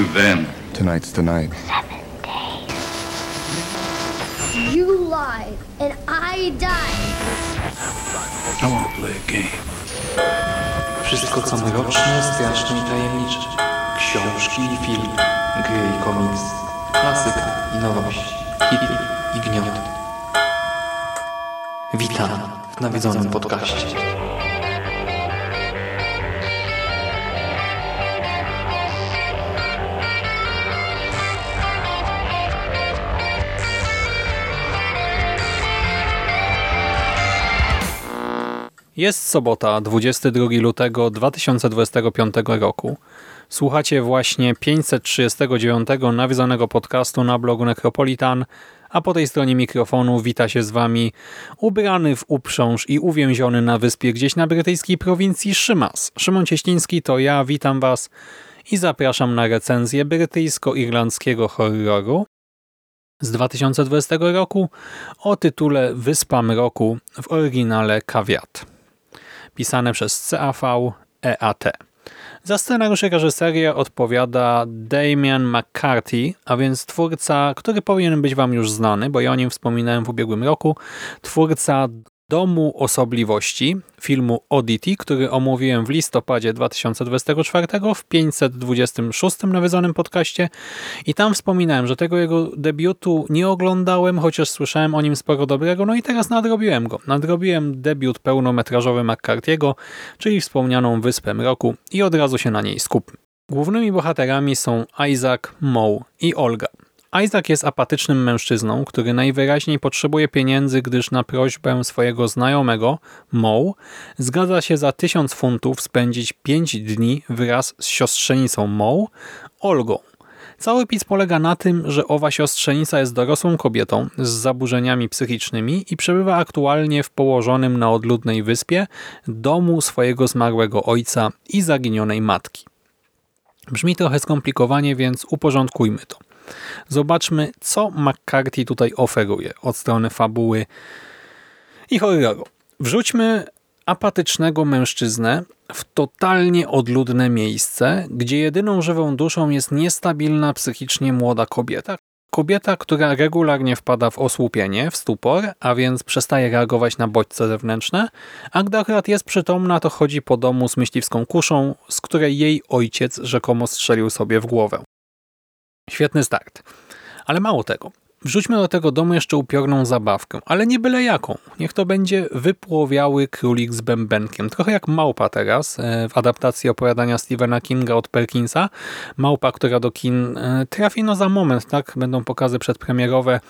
To them. Tonight's the night. You lied, and I died. I want to play a game. Wszystko co mroczne, straszne i tajemnicze. Książki i filmy, gry i komiks, klasyka i nowość, hity i gnioty. Witam w nawiedzonym podcaście. Jest sobota, 22 lutego 2025 roku. Słuchacie właśnie 539 nawiedzonego podcastu na blogu Necropolitan, a po tej stronie mikrofonu wita się z wami ubrany w uprząż i uwięziony na wyspie gdzieś na brytyjskiej prowincji Szymas. Szymon Cieśliński to ja, witam was i zapraszam na recenzję brytyjsko-irlandzkiego horroru z 2020 roku o tytule Wyspa Mroku w oryginale Kawiat pisane przez CAV EAT. Za scenariusz i reżyserię odpowiada Damian McCarthy, a więc twórca, który powinien być Wam już znany, bo ja o nim wspominałem w ubiegłym roku, twórca Domu Osobliwości, filmu Oddity, który omówiłem w listopadzie 2024 w 526 nawiedzonym podcaście i tam wspominałem, że tego jego debiutu nie oglądałem, chociaż słyszałem o nim sporo dobrego, no i teraz nadrobiłem go. Nadrobiłem debiut pełnometrażowy McCarthy'ego, czyli wspomnianą Wyspę Mroku i od razu się na niej skupmy. Głównymi bohaterami są Isaac, Moe i Olga. Isaac jest apatycznym mężczyzną, który najwyraźniej potrzebuje pieniędzy, gdyż na prośbę swojego znajomego, Moe, zgadza się za tysiąc funtów spędzić pięć dni wraz z siostrzenicą Moe, Olgą. Cały pis polega na tym, że owa siostrzenica jest dorosłą kobietą z zaburzeniami psychicznymi i przebywa aktualnie w położonym na odludnej wyspie domu swojego zmarłego ojca i zaginionej matki. Brzmi trochę skomplikowanie, więc uporządkujmy to. Zobaczmy, co McCarthy tutaj oferuje od strony fabuły i horroru. Wrzućmy apatycznego mężczyznę w totalnie odludne miejsce, gdzie jedyną żywą duszą jest niestabilna psychicznie młoda kobieta. Kobieta, która regularnie wpada w osłupienie, w stupor, a więc przestaje reagować na bodźce zewnętrzne, a gdy akurat jest przytomna, to chodzi po domu z myśliwską kuszą, z której jej ojciec rzekomo strzelił sobie w głowę. Świetny start. Ale mało tego. Wrzućmy do tego domu jeszcze upiorną zabawkę, ale nie byle jaką. Niech to będzie wypłowiały królik z bębenkiem. Trochę jak małpa teraz e, w adaptacji opowiadania Stephena Kinga od Perkinsa. Małpa, która do kin e, trafi no za moment, tak? Będą pokazy przedpremierowe,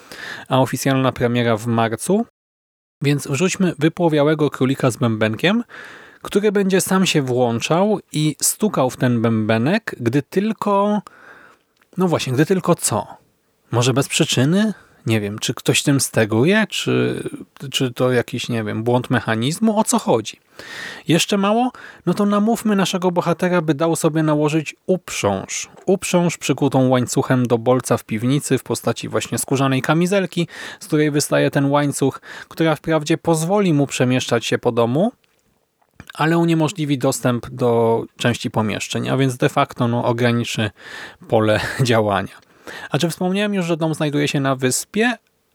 a oficjalna premiera w marcu. Więc wrzućmy wypłowiałego królika z bębenkiem, który będzie sam się włączał i stukał w ten bębenek, gdy tylko no właśnie, gdy tylko co? Może bez przyczyny? Nie wiem, czy ktoś tym steguje, czy, czy to jakiś, nie wiem, błąd mechanizmu? O co chodzi? Jeszcze mało? No to namówmy naszego bohatera, by dał sobie nałożyć uprząż. Uprząż przykutą łańcuchem do bolca w piwnicy w postaci właśnie skórzanej kamizelki, z której wystaje ten łańcuch, która wprawdzie pozwoli mu przemieszczać się po domu, ale uniemożliwi dostęp do części pomieszczeń, a więc de facto no, ograniczy pole działania. A czy wspomniałem już, że dom znajduje się na wyspie?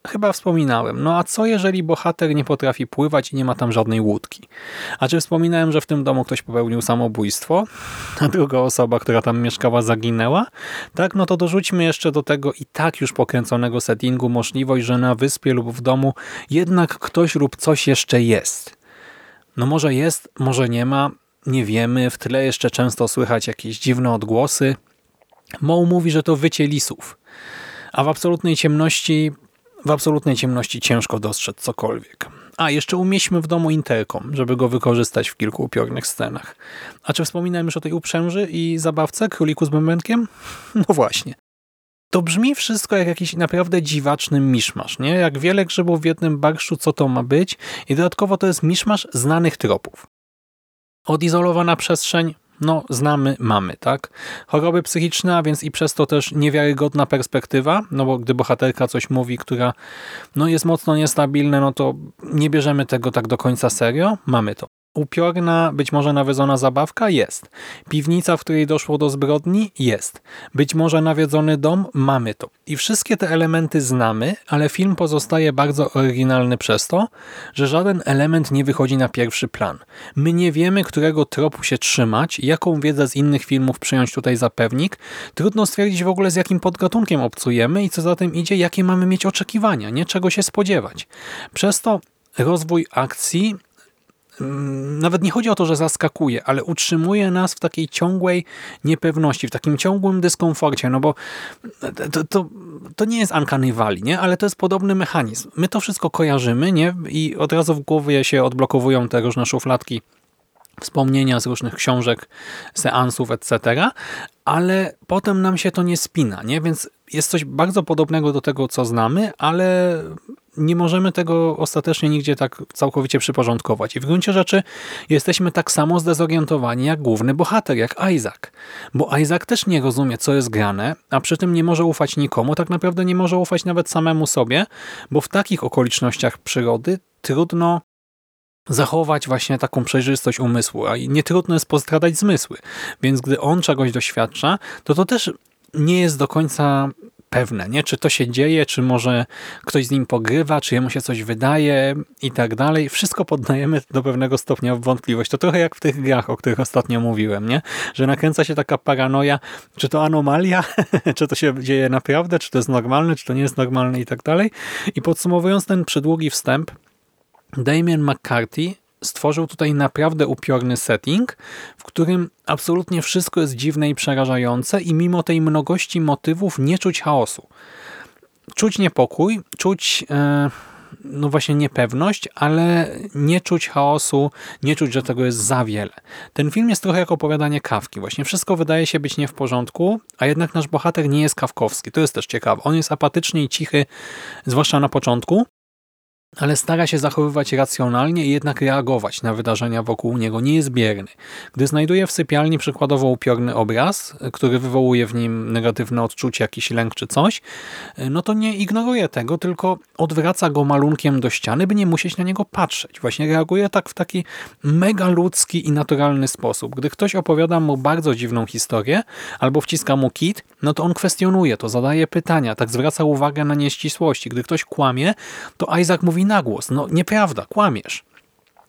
Chyba wspominałem. No a co jeżeli bohater nie potrafi pływać i nie ma tam żadnej łódki? A czy wspominałem, że w tym domu ktoś popełnił samobójstwo, a druga osoba, która tam mieszkała, zaginęła? Tak, no to dorzućmy jeszcze do tego i tak już pokręconego settingu możliwość, że na wyspie lub w domu jednak ktoś lub coś jeszcze jest. No może jest, może nie ma, nie wiemy. W tle jeszcze często słychać jakieś dziwne odgłosy. Moe mówi, że to wycie lisów. A w absolutnej ciemności, w absolutnej ciemności ciężko dostrzec cokolwiek. A, jeszcze umieśćmy w domu interkom, żeby go wykorzystać w kilku upiornych scenach. A czy wspominałem już o tej uprzęży i zabawce, króliku z bębenkiem? No właśnie. To brzmi wszystko jak jakiś naprawdę dziwaczny miszmasz, nie? Jak wiele grzybów w jednym barszczu, co to ma być? I dodatkowo to jest miszmasz znanych tropów. Odizolowana przestrzeń, no znamy, mamy, tak? Choroby psychiczne, a więc i przez to też niewiarygodna perspektywa, no bo gdy bohaterka coś mówi, która no jest mocno niestabilna, no to nie bierzemy tego tak do końca serio, mamy to. Upiorna, być może nawiedzona zabawka? Jest. Piwnica, w której doszło do zbrodni? Jest. Być może nawiedzony dom? Mamy to. I wszystkie te elementy znamy, ale film pozostaje bardzo oryginalny przez to, że żaden element nie wychodzi na pierwszy plan. My nie wiemy, którego tropu się trzymać, jaką wiedzę z innych filmów przyjąć tutaj za pewnik. Trudno stwierdzić w ogóle z jakim podgatunkiem obcujemy i co za tym idzie, jakie mamy mieć oczekiwania, nie czego się spodziewać. Przez to rozwój akcji nawet nie chodzi o to, że zaskakuje, ale utrzymuje nas w takiej ciągłej niepewności, w takim ciągłym dyskomforcie, no bo to, to, to nie jest Uncanny Valley, nie? ale to jest podobny mechanizm. My to wszystko kojarzymy nie? i od razu w głowie się odblokowują te różne szufladki wspomnienia z różnych książek, seansów, etc., ale potem nam się to nie spina, nie? więc jest coś bardzo podobnego do tego, co znamy, ale nie możemy tego ostatecznie nigdzie tak całkowicie przyporządkować. I w gruncie rzeczy jesteśmy tak samo zdezorientowani jak główny bohater, jak Isaac. Bo Isaac też nie rozumie, co jest grane, a przy tym nie może ufać nikomu, tak naprawdę nie może ufać nawet samemu sobie, bo w takich okolicznościach przyrody trudno zachować właśnie taką przejrzystość umysłu, a nie trudno jest postradać zmysły. Więc gdy on czegoś doświadcza, to to też nie jest do końca pewne, nie? Czy to się dzieje, czy może ktoś z nim pogrywa, czy jemu się coś wydaje i tak dalej. Wszystko poddajemy do pewnego stopnia w wątpliwość. To trochę jak w tych grach, o których ostatnio mówiłem, nie? Że nakręca się taka paranoja, czy to anomalia, czy to się dzieje naprawdę, czy to jest normalne, czy to nie jest normalne i tak dalej. I podsumowując ten przydługi wstęp, Damien McCarthy stworzył tutaj naprawdę upiorny setting, w którym absolutnie wszystko jest dziwne i przerażające i mimo tej mnogości motywów nie czuć chaosu. Czuć niepokój, czuć e, no właśnie niepewność, ale nie czuć chaosu, nie czuć, że tego jest za wiele. Ten film jest trochę jak opowiadanie kawki. Właśnie wszystko wydaje się być nie w porządku, a jednak nasz bohater nie jest kawkowski. To jest też ciekawe. On jest apatyczny i cichy, zwłaszcza na początku, ale stara się zachowywać racjonalnie i jednak reagować na wydarzenia wokół niego. Nie jest bierny. Gdy znajduje w sypialni przykładowo upiorny obraz, który wywołuje w nim negatywne odczucie, jakiś lęk czy coś, no to nie ignoruje tego, tylko odwraca go malunkiem do ściany, by nie musieć na niego patrzeć. Właśnie reaguje tak w taki mega ludzki i naturalny sposób. Gdy ktoś opowiada mu bardzo dziwną historię albo wciska mu kit, no to on kwestionuje to, zadaje pytania, tak zwraca uwagę na nieścisłości. Gdy ktoś kłamie, to Isaac mówi na głos. No nieprawda, kłamiesz.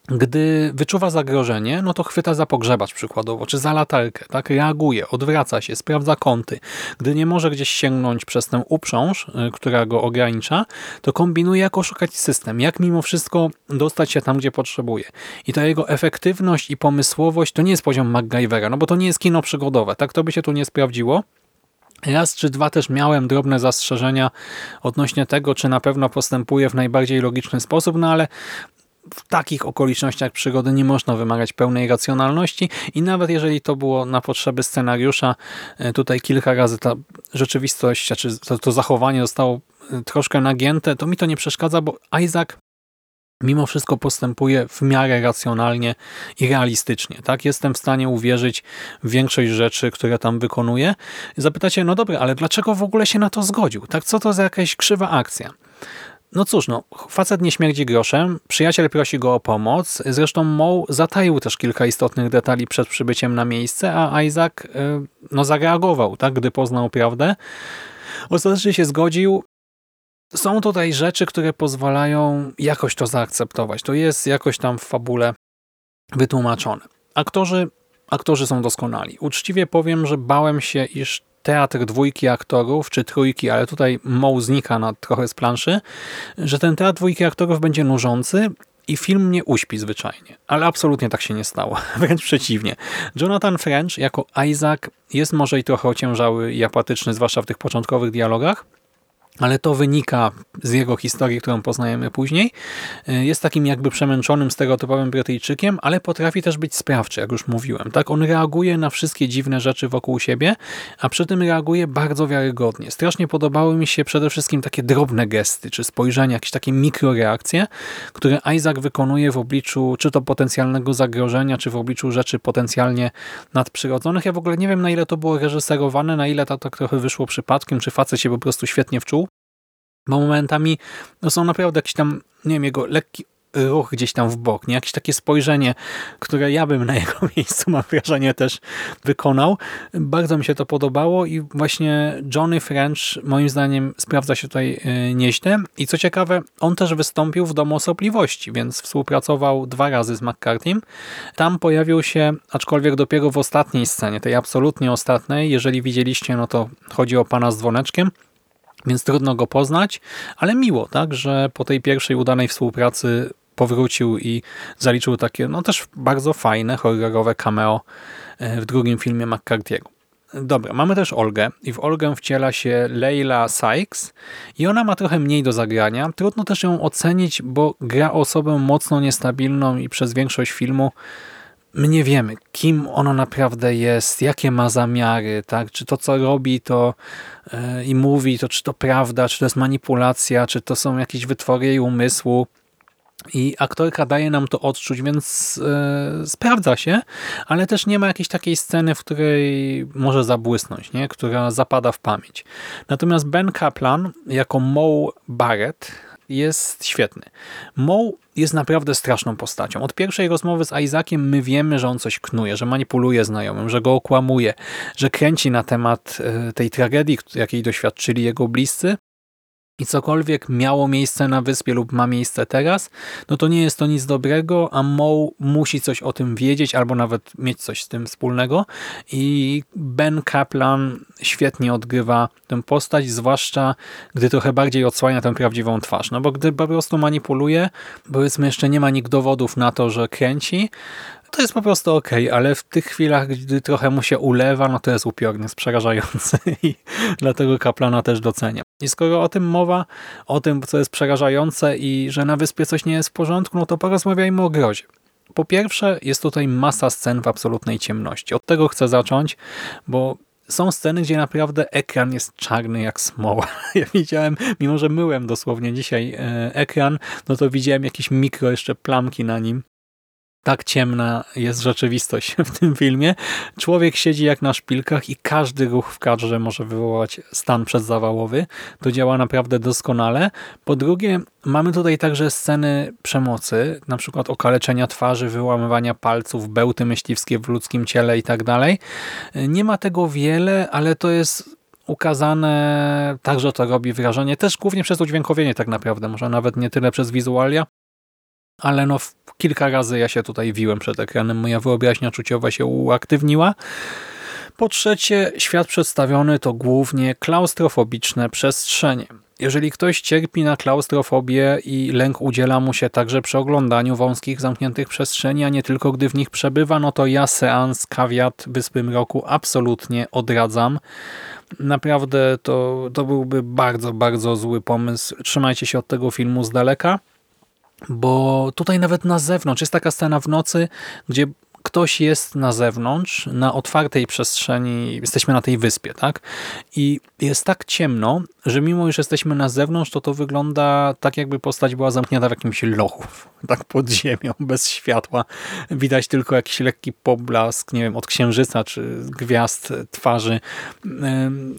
Gdy wyczuwa zagrożenie, no to chwyta za pogrzebacz przykładowo, czy za latarkę, tak? Reaguje, odwraca się, sprawdza kąty. Gdy nie może gdzieś sięgnąć przez tę uprząż, y, która go ogranicza, to kombinuje jak oszukać system, jak mimo wszystko dostać się tam, gdzie potrzebuje. I ta jego efektywność i pomysłowość to nie jest poziom MacGyvera, no bo to nie jest kino przygodowe, tak? To by się tu nie sprawdziło. Raz czy dwa też miałem drobne zastrzeżenia odnośnie tego, czy na pewno postępuje w najbardziej logiczny sposób, no ale w takich okolicznościach przygody nie można wymagać pełnej racjonalności i nawet jeżeli to było na potrzeby scenariusza, e, tutaj kilka razy ta rzeczywistość, czy to, to zachowanie zostało e, troszkę nagięte, to mi to nie przeszkadza, bo Isaac mimo wszystko postępuje w miarę racjonalnie i realistycznie. Tak, Jestem w stanie uwierzyć w większość rzeczy, które tam wykonuje. Zapytacie, no dobra, ale dlaczego w ogóle się na to zgodził? Tak, Co to za jakaś krzywa akcja? No cóż, no, facet nie śmierdzi groszem, przyjaciel prosi go o pomoc, zresztą Moe zataił też kilka istotnych detali przed przybyciem na miejsce, a Isaac y, no, zareagował, tak, gdy poznał prawdę. Ostatecznie się zgodził, są tutaj rzeczy, które pozwalają jakoś to zaakceptować. To jest jakoś tam w fabule wytłumaczone. Aktorzy, aktorzy są doskonali. Uczciwie powiem, że bałem się, iż teatr dwójki aktorów, czy trójki, ale tutaj Moł znika na trochę z planszy, że ten teatr dwójki aktorów będzie nużący i film mnie uśpi zwyczajnie. Ale absolutnie tak się nie stało. Wręcz przeciwnie. Jonathan French jako Isaac jest może i trochę ociężały i apatyczny, zwłaszcza w tych początkowych dialogach, ale to wynika z jego historii, którą poznajemy później. E, jest takim jakby przemęczonym, stereotypowym Brytyjczykiem, ale potrafi też być sprawczy, jak już mówiłem. Tak, On reaguje na wszystkie dziwne rzeczy wokół siebie, a przy tym reaguje bardzo wiarygodnie. Strasznie podobały mi się przede wszystkim takie drobne gesty, czy spojrzenia, jakieś takie mikroreakcje, które Isaac wykonuje w obliczu czy to potencjalnego zagrożenia, czy w obliczu rzeczy potencjalnie nadprzyrodzonych. Ja w ogóle nie wiem, na ile to było reżyserowane, na ile to tak trochę wyszło przypadkiem, czy facet się po prostu świetnie wczuł momentami no są naprawdę jakiś tam, nie wiem, jego lekki ruch gdzieś tam w bok, nie? jakieś takie spojrzenie, które ja bym na jego miejscu, mam wrażenie, też wykonał. Bardzo mi się to podobało i właśnie Johnny French moim zdaniem sprawdza się tutaj e, nieźle i co ciekawe, on też wystąpił w Domu Osobliwości, więc współpracował dwa razy z McCarthy'm. Tam pojawił się, aczkolwiek dopiero w ostatniej scenie, tej absolutnie ostatniej, jeżeli widzieliście, no to chodzi o pana z dzwoneczkiem, więc trudno go poznać, ale miło, tak, że po tej pierwszej udanej współpracy powrócił i zaliczył takie, no też bardzo fajne, horrorowe cameo e, w drugim filmie McCarthy'ego. Dobra, mamy też Olgę i w Olgę wciela się Leila Sykes i ona ma trochę mniej do zagrania. Trudno też ją ocenić, bo gra osobę mocno niestabilną i przez większość filmu my nie wiemy, kim ona naprawdę jest, jakie ma zamiary, tak? czy to, co robi to yy, i mówi, to czy to prawda, czy to jest manipulacja, czy to są jakieś wytwory jej umysłu. I aktorka daje nam to odczuć, więc yy, sprawdza się, ale też nie ma jakiejś takiej sceny, w której może zabłysnąć, nie? która zapada w pamięć. Natomiast Ben Kaplan jako Mo Barrett jest świetny. Mo jest naprawdę straszną postacią. Od pierwszej rozmowy z Isaaciem my wiemy, że on coś knuje, że manipuluje znajomym, że go okłamuje, że kręci na temat e, tej tragedii, jakiej doświadczyli jego bliscy i cokolwiek miało miejsce na wyspie lub ma miejsce teraz, no to nie jest to nic dobrego, a Mo musi coś o tym wiedzieć albo nawet mieć coś z tym wspólnego. I Ben Kaplan świetnie odgrywa tę postać, zwłaszcza gdy trochę bardziej odsłania tę prawdziwą twarz, no bo gdy po prostu manipuluje, powiedzmy jeszcze nie ma nikt dowodów na to, że kręci, to jest po prostu ok, ale w tych chwilach, gdy trochę mu się ulewa, no to jest upiorny, jest przerażający i dlatego Kaplana też doceniam. I skoro o tym mowa, o tym, co jest przerażające i że na wyspie coś nie jest w porządku, no to porozmawiajmy o grozie. Po pierwsze, jest tutaj masa scen w absolutnej ciemności. Od tego chcę zacząć, bo są sceny, gdzie naprawdę ekran jest czarny jak smoła. Ja widziałem, mimo że myłem dosłownie dzisiaj e, ekran, no to widziałem jakieś mikro jeszcze plamki na nim tak ciemna jest rzeczywistość w tym filmie. Człowiek siedzi jak na szpilkach i każdy ruch w kadrze może wywołać stan przedzawałowy. To działa naprawdę doskonale. Po drugie, mamy tutaj także sceny przemocy, na przykład okaleczenia twarzy, wyłamywania palców, bełty myśliwskie w ludzkim ciele i tak dalej. Nie ma tego wiele, ale to jest ukazane tak, że to robi wrażenie, też głównie przez udźwiękowienie tak naprawdę, może nawet nie tyle przez wizualia, ale no kilka razy ja się tutaj wiłem przed ekranem, moja wyobraźnia czuciowa się uaktywniła. Po trzecie, świat przedstawiony to głównie klaustrofobiczne przestrzenie. Jeżeli ktoś cierpi na klaustrofobię i lęk udziela mu się także przy oglądaniu wąskich, zamkniętych przestrzeni, a nie tylko gdy w nich przebywa, no to ja seans Kawiat Wyspy Mroku absolutnie odradzam. Naprawdę to, to byłby bardzo, bardzo zły pomysł. Trzymajcie się od tego filmu z daleka bo tutaj nawet na zewnątrz jest taka scena w nocy, gdzie ktoś jest na zewnątrz, na otwartej przestrzeni, jesteśmy na tej wyspie, tak? I jest tak ciemno, że mimo iż jesteśmy na zewnątrz, to to wygląda tak, jakby postać była zamknięta w jakimś lochu, tak pod ziemią, bez światła. Widać tylko jakiś lekki poblask, nie wiem, od księżyca czy gwiazd twarzy.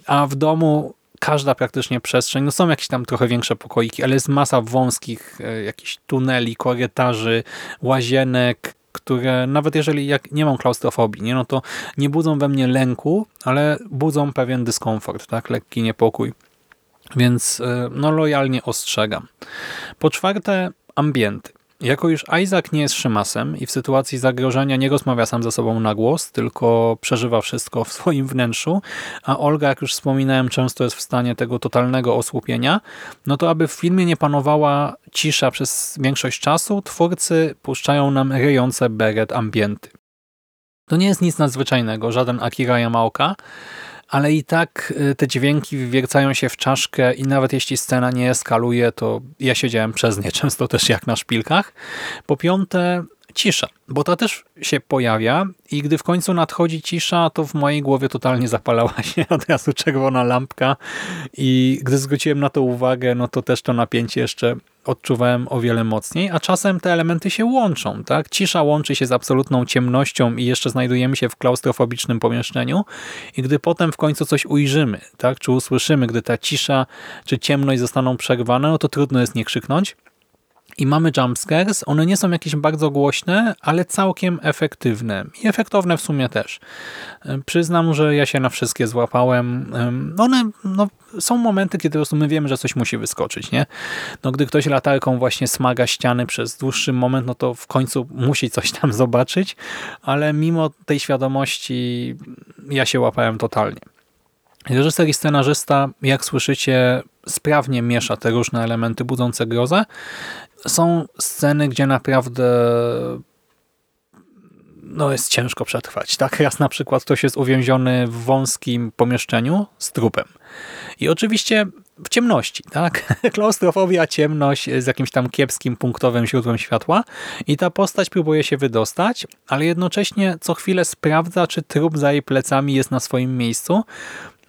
A w domu każda praktycznie przestrzeń, no są jakieś tam trochę większe pokoiki, ale jest masa wąskich e, jakichś tuneli, korytarzy, łazienek, które nawet jeżeli jak nie mam klaustrofobii, nie, no to nie budzą we mnie lęku, ale budzą pewien dyskomfort, tak, lekki niepokój. Więc e, no lojalnie ostrzegam. Po czwarte, ambienty. Jako już Isaac nie jest szymasem i w sytuacji zagrożenia nie rozmawia sam ze sobą na głos, tylko przeżywa wszystko w swoim wnętrzu, a Olga, jak już wspominałem, często jest w stanie tego totalnego osłupienia, no to aby w filmie nie panowała cisza przez większość czasu, twórcy puszczają nam ryjące beret ambienty. To nie jest nic nadzwyczajnego, żaden Akira Yamaoka, ale i tak y, te dźwięki wywiercają się w czaszkę i nawet jeśli scena nie eskaluje, to ja siedziałem przez nie, często też jak na szpilkach. Po piąte, cisza, bo ta też się pojawia i gdy w końcu nadchodzi cisza, to w mojej głowie totalnie zapalała się od razu czerwona lampka i gdy zwróciłem na to uwagę, no to też to napięcie jeszcze odczuwałem o wiele mocniej, a czasem te elementy się łączą. tak? Cisza łączy się z absolutną ciemnością i jeszcze znajdujemy się w klaustrofobicznym pomieszczeniu i gdy potem w końcu coś ujrzymy, tak? czy usłyszymy, gdy ta cisza czy ciemność zostaną przerwane, no to trudno jest nie krzyknąć. I mamy jumpscares. One nie są jakieś bardzo głośne, ale całkiem efektywne. I efektowne w sumie też. Przyznam, że ja się na wszystkie złapałem. One no, są momenty, kiedy po prostu my wiemy, że coś musi wyskoczyć. nie? No, gdy ktoś latarką właśnie smaga ściany przez dłuższy moment, no to w końcu musi coś tam zobaczyć, ale mimo tej świadomości ja się łapałem totalnie. Reżyser i scenarzysta, jak słyszycie, sprawnie miesza te różne elementy budzące grozę. Są sceny, gdzie naprawdę no jest ciężko przetrwać. Tak, raz na przykład ktoś jest uwięziony w wąskim pomieszczeniu z trupem. I oczywiście w ciemności, tak? Klaustrofobia, ciemność z jakimś tam kiepskim punktowym źródłem światła i ta postać próbuje się wydostać, ale jednocześnie co chwilę sprawdza, czy trup za jej plecami jest na swoim miejscu,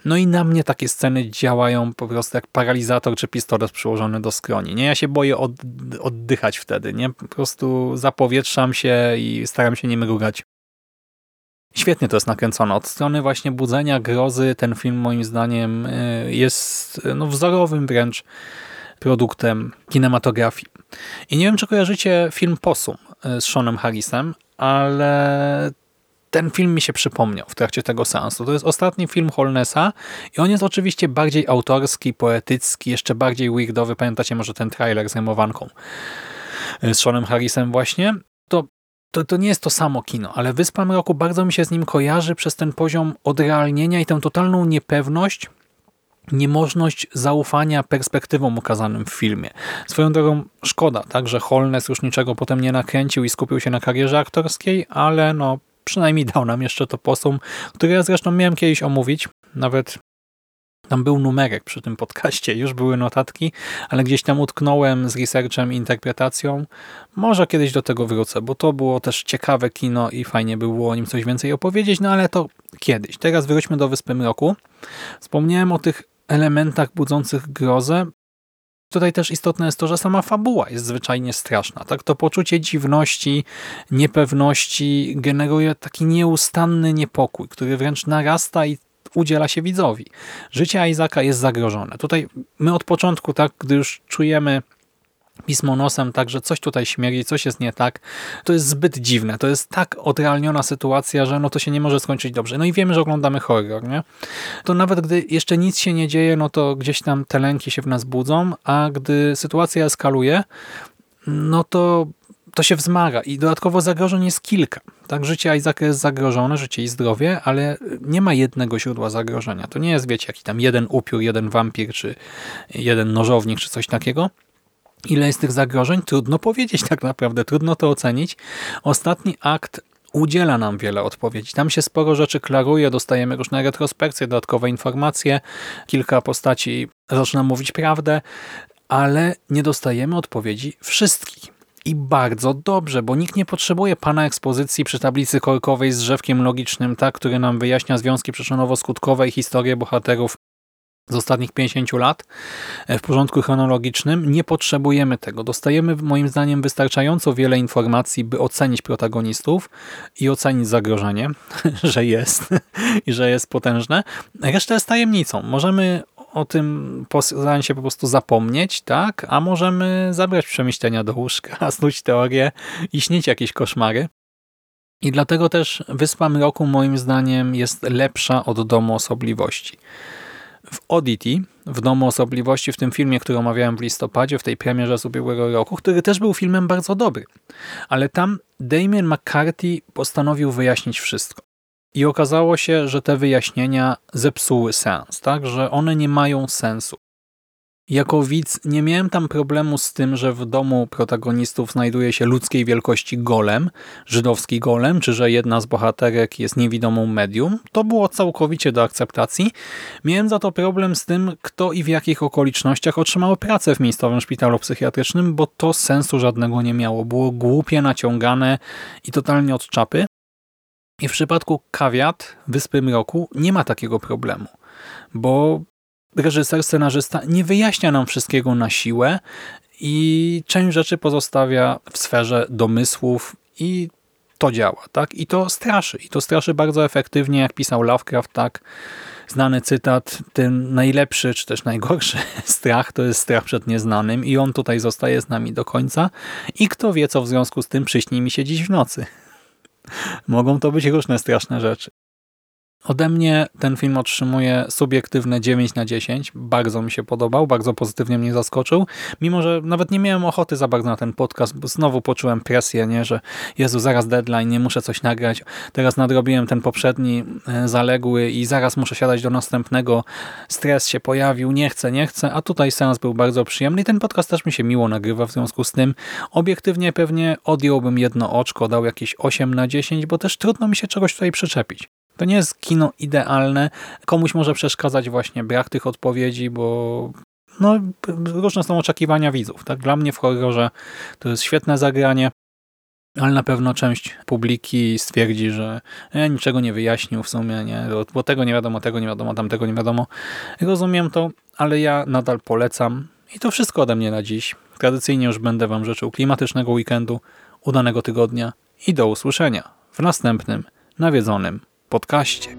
no i na mnie takie sceny działają po prostu jak paralizator czy pistolet przyłożony do skroni. Nie, ja się boję od, oddychać wtedy, nie? Po prostu zapowietrzam się i staram się nie mrugać. Świetnie to jest nakręcone. Od strony właśnie budzenia grozy ten film moim zdaniem y, jest no, wzorowym wręcz produktem kinematografii. I nie wiem, czy kojarzycie film Posum y, z Seanem Harrisem, ale ten film mi się przypomniał w trakcie tego seansu. To jest ostatni film Holnessa i on jest oczywiście bardziej autorski, poetycki, jeszcze bardziej weirdowy. Pamiętacie może ten trailer z rymowanką e, z Seanem Harrisem właśnie? To, to, to nie jest to samo kino, ale Wyspa Mroku bardzo mi się z nim kojarzy przez ten poziom odrealnienia i tę totalną niepewność, niemożność zaufania perspektywom ukazanym w filmie. Swoją drogą szkoda, tak, że Holness już niczego potem nie nakręcił i skupił się na karierze aktorskiej, ale no przynajmniej dał nam jeszcze to posum, który ja zresztą miałem kiedyś omówić. Nawet tam był numerek przy tym podcaście, już były notatki, ale gdzieś tam utknąłem z researchem i interpretacją. Może kiedyś do tego wrócę, bo to było też ciekawe kino i fajnie by było o nim coś więcej opowiedzieć, no ale to kiedyś. Teraz wróćmy do Wyspy Mroku. Wspomniałem o tych elementach budzących grozę, Tutaj też istotne jest to, że sama fabuła jest zwyczajnie straszna. Tak? To poczucie dziwności, niepewności generuje taki nieustanny niepokój, który wręcz narasta i udziela się widzowi. Życie Izaka jest zagrożone. Tutaj my od początku, tak, gdy już czujemy pismo nosem, tak, że coś tutaj śmierdzi, coś jest nie tak. To jest zbyt dziwne. To jest tak odrealniona sytuacja, że no to się nie może skończyć dobrze. No i wiemy, że oglądamy horror, nie? To nawet gdy jeszcze nic się nie dzieje, no to gdzieś tam te lęki się w nas budzą, a gdy sytuacja eskaluje, no to to się wzmaga i dodatkowo zagrożeń jest kilka. Tak, życie Isaaca jest zagrożone, życie i zdrowie, ale nie ma jednego źródła zagrożenia. To nie jest, wiecie, jaki tam jeden upiór, jeden wampir, czy jeden nożownik, czy coś takiego Ile jest tych zagrożeń? Trudno powiedzieć tak naprawdę, trudno to ocenić. Ostatni akt udziela nam wiele odpowiedzi. Tam się sporo rzeczy klaruje, dostajemy różne retrospekcje, dodatkowe informacje, kilka postaci zaczyna mówić prawdę, ale nie dostajemy odpowiedzi wszystkich. I bardzo dobrze, bo nikt nie potrzebuje pana ekspozycji przy tablicy korkowej z drzewkiem logicznym, tak, który nam wyjaśnia związki przyczynowo-skutkowe i historię bohaterów z ostatnich 50 lat e, w porządku chronologicznym. Nie potrzebujemy tego. Dostajemy moim zdaniem wystarczająco wiele informacji, by ocenić protagonistów i ocenić zagrożenie, że jest i że jest potężne. Reszta jest tajemnicą. Możemy o tym się po prostu zapomnieć, tak? A możemy zabrać przemyślenia do łóżka, snuć teorię i śnić jakieś koszmary. I dlatego też Wyspa Mroku moim zdaniem jest lepsza od Domu Osobliwości. W Oddity, w Domu Osobliwości, w tym filmie, który omawiałem w listopadzie, w tej premierze z ubiegłego roku, który też był filmem bardzo dobry. Ale tam Damien McCarthy postanowił wyjaśnić wszystko. I okazało się, że te wyjaśnienia zepsuły sens, tak? że one nie mają sensu. Jako widz nie miałem tam problemu z tym, że w domu protagonistów znajduje się ludzkiej wielkości golem, żydowski golem, czy że jedna z bohaterek jest niewidomą medium. To było całkowicie do akceptacji. Miałem za to problem z tym, kto i w jakich okolicznościach otrzymał pracę w miejscowym szpitalu psychiatrycznym, bo to sensu żadnego nie miało. Było głupie, naciągane i totalnie od czapy. I w przypadku Kawiat, Wyspy Mroku, nie ma takiego problemu, bo reżyser, scenarzysta nie wyjaśnia nam wszystkiego na siłę i część rzeczy pozostawia w sferze domysłów i to działa, tak? I to straszy. I to straszy bardzo efektywnie, jak pisał Lovecraft, tak? Znany cytat, ten najlepszy, czy też najgorszy strach, to jest strach przed nieznanym i on tutaj zostaje z nami do końca i kto wie, co w związku z tym przyśni mi się dziś w nocy. Mogą to być różne straszne rzeczy. Ode mnie ten film otrzymuje subiektywne 9 na 10. Bardzo mi się podobał, bardzo pozytywnie mnie zaskoczył. Mimo, że nawet nie miałem ochoty za bardzo na ten podcast, bo znowu poczułem presję, nie, że Jezu, zaraz deadline, nie muszę coś nagrać. Teraz nadrobiłem ten poprzedni e, zaległy i zaraz muszę siadać do następnego. Stres się pojawił, nie chcę, nie chcę, a tutaj seans był bardzo przyjemny i ten podcast też mi się miło nagrywa w związku z tym. Obiektywnie pewnie odjąłbym jedno oczko, dał jakieś 8 na 10, bo też trudno mi się czegoś tutaj przyczepić. To nie jest kino idealne. Komuś może przeszkadzać właśnie brak tych odpowiedzi, bo no, różne są oczekiwania widzów. Tak? Dla mnie w horrorze to jest świetne zagranie, ale na pewno część publiki stwierdzi, że e, niczego nie wyjaśnił w sumie, nie? bo tego nie wiadomo, tego nie wiadomo, tamtego nie wiadomo. Rozumiem to, ale ja nadal polecam. I to wszystko ode mnie na dziś. Tradycyjnie już będę Wam życzył klimatycznego weekendu, udanego tygodnia i do usłyszenia w następnym nawiedzonym podcaście.